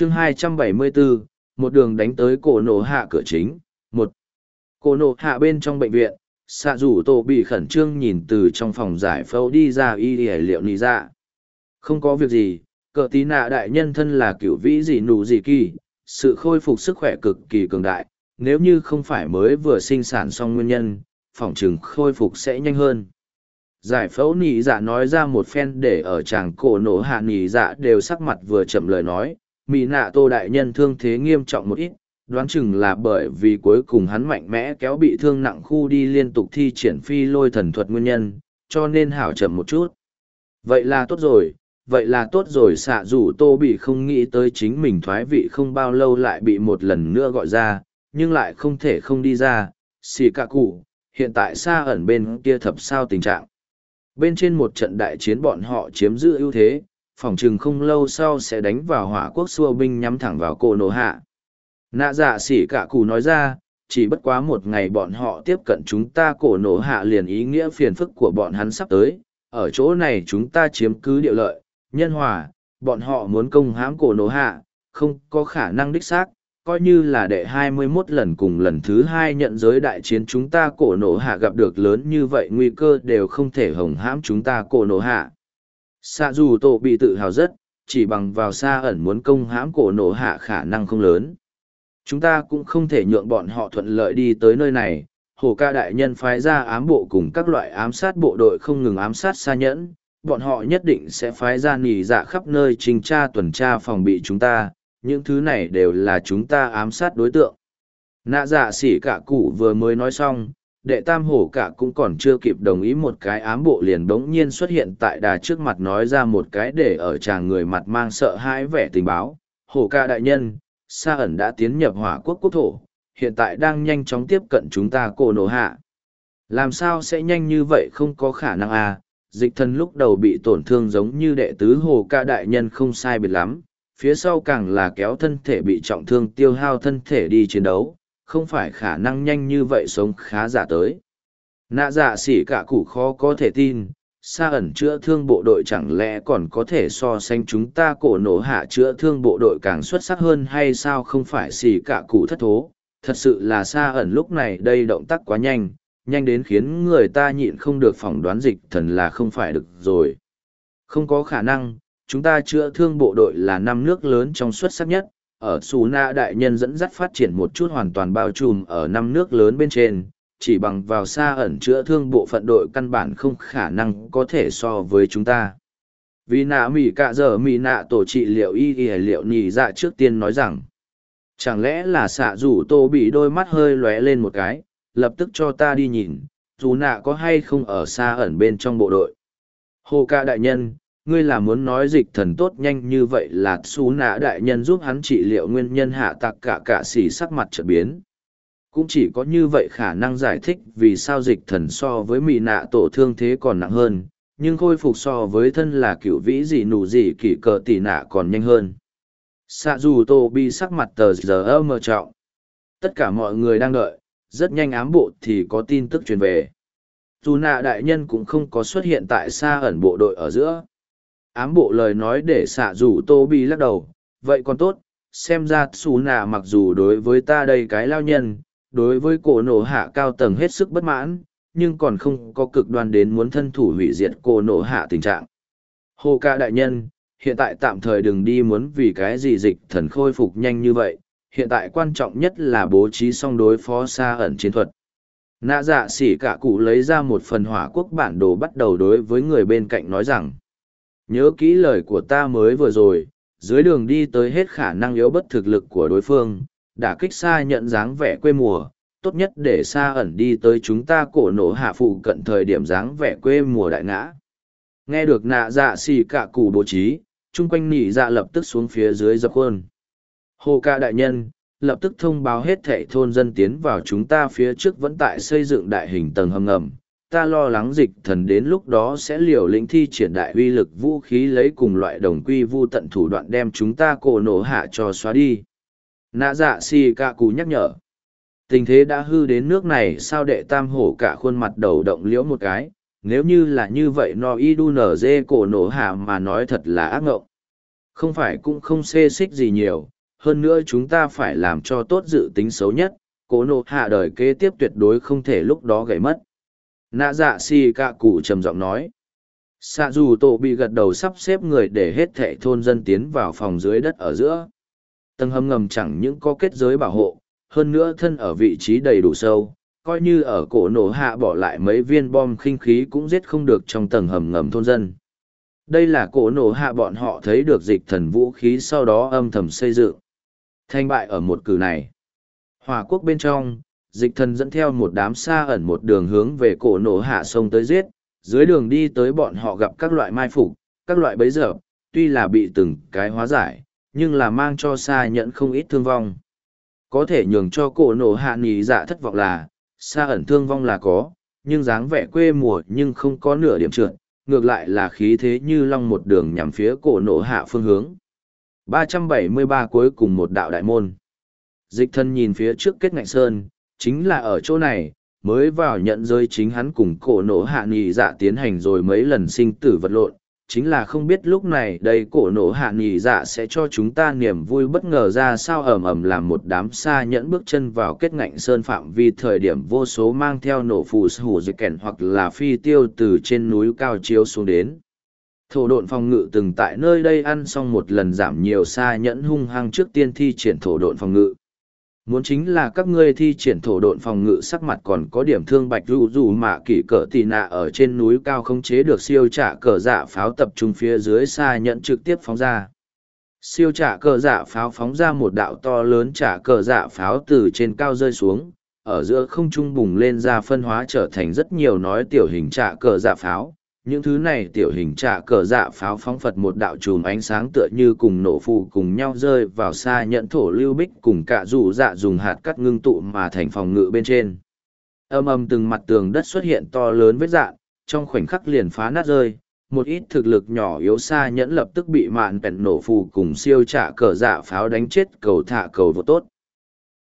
chương 274, một đường đánh tới cổ nổ hạ cửa chính. một Cổ nổ hạ bên trong bệnh viện, xạ rủ tổ bị khẩn trương nhìn từ trong phòng giải phẫu đi ra y y liệu nì ra. Dạ. Không có việc gì, cờ tí nạ đại nhân thân là cựu vĩ gì nụ gì kỳ, sự khôi phục sức khỏe cực kỳ cường đại, nếu như không phải mới vừa sinh sản xong nguyên nhân, phòng trừng khôi phục sẽ nhanh hơn. Giải phẫu nỉ dạ nói ra một phen để ở chàng cổ nổ hạ nỉ dạ đều sắc mặt vừa chậm lời nói, mỹ nạ tô đại nhân thương thế nghiêm trọng một ít, đoán chừng là bởi vì cuối cùng hắn mạnh mẽ kéo bị thương nặng khu đi liên tục thi triển phi lôi thần thuật nguyên nhân, cho nên hảo chậm một chút. Vậy là tốt rồi, vậy là tốt rồi xạ dù tô bị không nghĩ tới chính mình thoái vị không bao lâu lại bị một lần nữa gọi ra, nhưng lại không thể không đi ra, xì cả cụ, hiện tại xa ẩn bên kia thập sao tình trạng. Bên trên một trận đại chiến bọn họ chiếm giữ ưu thế, phòng chừng không lâu sau sẽ đánh vào hỏa quốc xua binh nhắm thẳng vào cổ nổ hạ. Nạ dạ xỉ cả cụ nói ra, chỉ bất quá một ngày bọn họ tiếp cận chúng ta cổ nổ hạ liền ý nghĩa phiền phức của bọn hắn sắp tới, ở chỗ này chúng ta chiếm cứ địa lợi, nhân hòa, bọn họ muốn công hãm cổ nổ hạ, không có khả năng đích xác, coi như là đệ hai mươi 21 lần cùng lần thứ hai nhận giới đại chiến chúng ta cổ nổ hạ gặp được lớn như vậy nguy cơ đều không thể hồng hãm chúng ta cổ nổ hạ. Xa dù tổ bị tự hào rất, chỉ bằng vào xa ẩn muốn công hãm cổ nổ hạ khả năng không lớn. Chúng ta cũng không thể nhượng bọn họ thuận lợi đi tới nơi này. Hồ ca đại nhân phái ra ám bộ cùng các loại ám sát bộ đội không ngừng ám sát xa nhẫn, bọn họ nhất định sẽ phái ra nỉ dạ khắp nơi trình tra tuần tra phòng bị chúng ta, những thứ này đều là chúng ta ám sát đối tượng. Nạ dạ xỉ cả cụ vừa mới nói xong, đệ tam hổ cả cũng còn chưa kịp đồng ý một cái ám bộ liền bỗng nhiên xuất hiện tại đà trước mặt nói ra một cái để ở chàng người mặt mang sợ hãi vẻ tình báo. Hổ ca đại nhân, Sa ẩn đã tiến nhập hỏa quốc quốc thổ, hiện tại đang nhanh chóng tiếp cận chúng ta cổ nổ hạ. Làm sao sẽ nhanh như vậy không có khả năng à, dịch thần lúc đầu bị tổn thương giống như đệ tứ hồ ca đại nhân không sai biệt lắm, phía sau càng là kéo thân thể bị trọng thương tiêu hao thân thể đi chiến đấu, không phải khả năng nhanh như vậy sống khá giả tới. Nạ dạ xỉ cả cụ khó có thể tin, xa ẩn chữa thương bộ đội chẳng lẽ còn có thể so sánh chúng ta cổ nổ hạ chữa thương bộ đội càng xuất sắc hơn hay sao không phải xỉ cả cụ thất thố. Thật sự là xa ẩn lúc này đây động tác quá nhanh, nhanh đến khiến người ta nhịn không được phỏng đoán dịch thần là không phải được rồi. Không có khả năng, chúng ta chữa thương bộ đội là năm nước lớn trong xuất sắc nhất, ở Xù Na đại nhân dẫn dắt phát triển một chút hoàn toàn bao trùm ở năm nước lớn bên trên, chỉ bằng vào xa ẩn chữa thương bộ phận đội căn bản không khả năng có thể so với chúng ta. Vì nạ mỉ cả giờ mỉ nạ tổ trị liệu y y liệu nhì dạ trước tiên nói rằng, chẳng lẽ là xạ rủ tô bị đôi mắt hơi lóe lên một cái, lập tức cho ta đi nhìn, dù nạ có hay không ở xa ẩn bên trong bộ đội. Hồ ca đại nhân, ngươi là muốn nói dịch thần tốt nhanh như vậy là xú nạ đại nhân giúp hắn trị liệu nguyên nhân hạ tặc cả cả xỉ sắc mặt trở biến. Cũng chỉ có như vậy khả năng giải thích vì sao dịch thần so với mị nạ tổ thương thế còn nặng hơn, nhưng khôi phục so với thân là cựu vĩ gì nụ gì kỷ cờ tỷ nạ còn nhanh hơn. Xạ dù tô bi sắc mặt tờ giờ mờ trọng. Tất cả mọi người đang đợi, rất nhanh ám bộ thì có tin tức truyền về. Dù nạ đại nhân cũng không có xuất hiện tại xa ẩn bộ đội ở giữa. Ám bộ lời nói để xạ rủ tô bi lắc đầu, vậy còn tốt, xem ra xù nạ mặc dù đối với ta đây cái lao nhân, đối với cổ nổ hạ cao tầng hết sức bất mãn, nhưng còn không có cực đoan đến muốn thân thủ hủy diệt cổ nổ hạ tình trạng. Hồ ca đại nhân, hiện tại tạm thời đừng đi muốn vì cái gì dịch thần khôi phục nhanh như vậy, hiện tại quan trọng nhất là bố trí song đối phó xa ẩn chiến thuật. Nạ dạ xỉ cả cụ lấy ra một phần hỏa quốc bản đồ bắt đầu đối với người bên cạnh nói rằng, nhớ kỹ lời của ta mới vừa rồi, dưới đường đi tới hết khả năng yếu bất thực lực của đối phương, đả kích xa nhận dáng vẻ quê mùa, tốt nhất để xa ẩn đi tới chúng ta cổ nổ hạ phụ cận thời điểm dáng vẻ quê mùa đại ngã. Nghe được nạ dạ xì cả cụ bố trí, chung quanh nỉ dạ lập tức xuống phía dưới dập khuôn. Hồ ca đại nhân, lập tức thông báo hết thệ thôn dân tiến vào chúng ta phía trước vẫn tại xây dựng đại hình tầng hầm ngầm. Ta lo lắng dịch thần đến lúc đó sẽ liều lĩnh thi triển đại uy lực vũ khí lấy cùng loại đồng quy vu tận thủ đoạn đem chúng ta cổ nổ hạ cho xóa đi. Nạ dạ si ca cú nhắc nhở. Tình thế đã hư đến nước này sao đệ tam hổ cả khuôn mặt đầu động liễu một cái? Nếu như là như vậy no y đu nở dê cổ nổ hạ mà nói thật là ác ngộng. Không phải cũng không xê xích gì nhiều, hơn nữa chúng ta phải làm cho tốt dự tính xấu nhất, cổ nổ hạ đời kế tiếp tuyệt đối không thể lúc đó gãy mất. Nạ dạ si cạ cụ trầm giọng nói. Xạ dù tổ bị gật đầu sắp xếp người để hết thệ thôn dân tiến vào phòng dưới đất ở giữa. Tầng hầm ngầm chẳng những có kết giới bảo hộ, hơn nữa thân ở vị trí đầy đủ sâu, coi như ở cổ nổ hạ bỏ lại mấy viên bom khinh khí cũng giết không được trong tầng hầm ngầm thôn dân. Đây là cổ nổ hạ bọn họ thấy được dịch thần vũ khí sau đó âm thầm xây dựng. Thanh bại ở một cử này. Hòa quốc bên trong, dịch thần dẫn theo một đám xa ẩn một đường hướng về cổ nổ hạ sông tới giết, dưới đường đi tới bọn họ gặp các loại mai phục, các loại bấy giờ, tuy là bị từng cái hóa giải, nhưng là mang cho xa nhận không ít thương vong. Có thể nhường cho cổ nổ hạ nì dạ thất vọng là, xa ẩn thương vong là có, nhưng dáng vẻ quê mùa nhưng không có nửa điểm trượt, ngược lại là khí thế như long một đường nhằm phía cổ nổ hạ phương hướng. 373 cuối cùng một đạo đại môn. Dịch thân nhìn phía trước kết ngạnh sơn, chính là ở chỗ này, mới vào nhận rơi chính hắn cùng cổ nổ hạ nghị dạ tiến hành rồi mấy lần sinh tử vật lộn, chính là không biết lúc này đây cổ nổ hạ nghị dạ sẽ cho chúng ta niềm vui bất ngờ ra sao ầm ầm làm một đám xa nhẫn bước chân vào kết ngạnh sơn phạm vi thời điểm vô số mang theo nổ phù hủ dịch kèn hoặc là phi tiêu từ trên núi cao chiếu xuống đến. Thổ độn phòng ngự từng tại nơi đây ăn xong một lần giảm nhiều xa nhẫn hung hăng trước tiên thi triển thổ độn phòng ngự muốn chính là các ngươi thi triển thổ độn phòng ngự sắc mặt còn có điểm thương bạch rủ rủ mạ kỷ cỡ tì nạ ở trên núi cao không chế được siêu trả cờ dạ pháo tập trung phía dưới xa nhận trực tiếp phóng ra. Siêu trả cờ dạ pháo phóng ra một đạo to lớn trả cờ dạ pháo từ trên cao rơi xuống, ở giữa không trung bùng lên ra phân hóa trở thành rất nhiều nói tiểu hình trả cờ dạ pháo những thứ này tiểu hình trả cờ dạ pháo phóng phật một đạo chùm ánh sáng tựa như cùng nổ phù cùng nhau rơi vào xa nhận thổ lưu bích cùng cả rủ dạ dùng hạt cắt ngưng tụ mà thành phòng ngự bên trên. Âm âm từng mặt tường đất xuất hiện to lớn vết dạn trong khoảnh khắc liền phá nát rơi, một ít thực lực nhỏ yếu xa nhẫn lập tức bị mạn bẹn nổ phù cùng siêu trả cờ dạ pháo đánh chết cầu thả cầu vô tốt.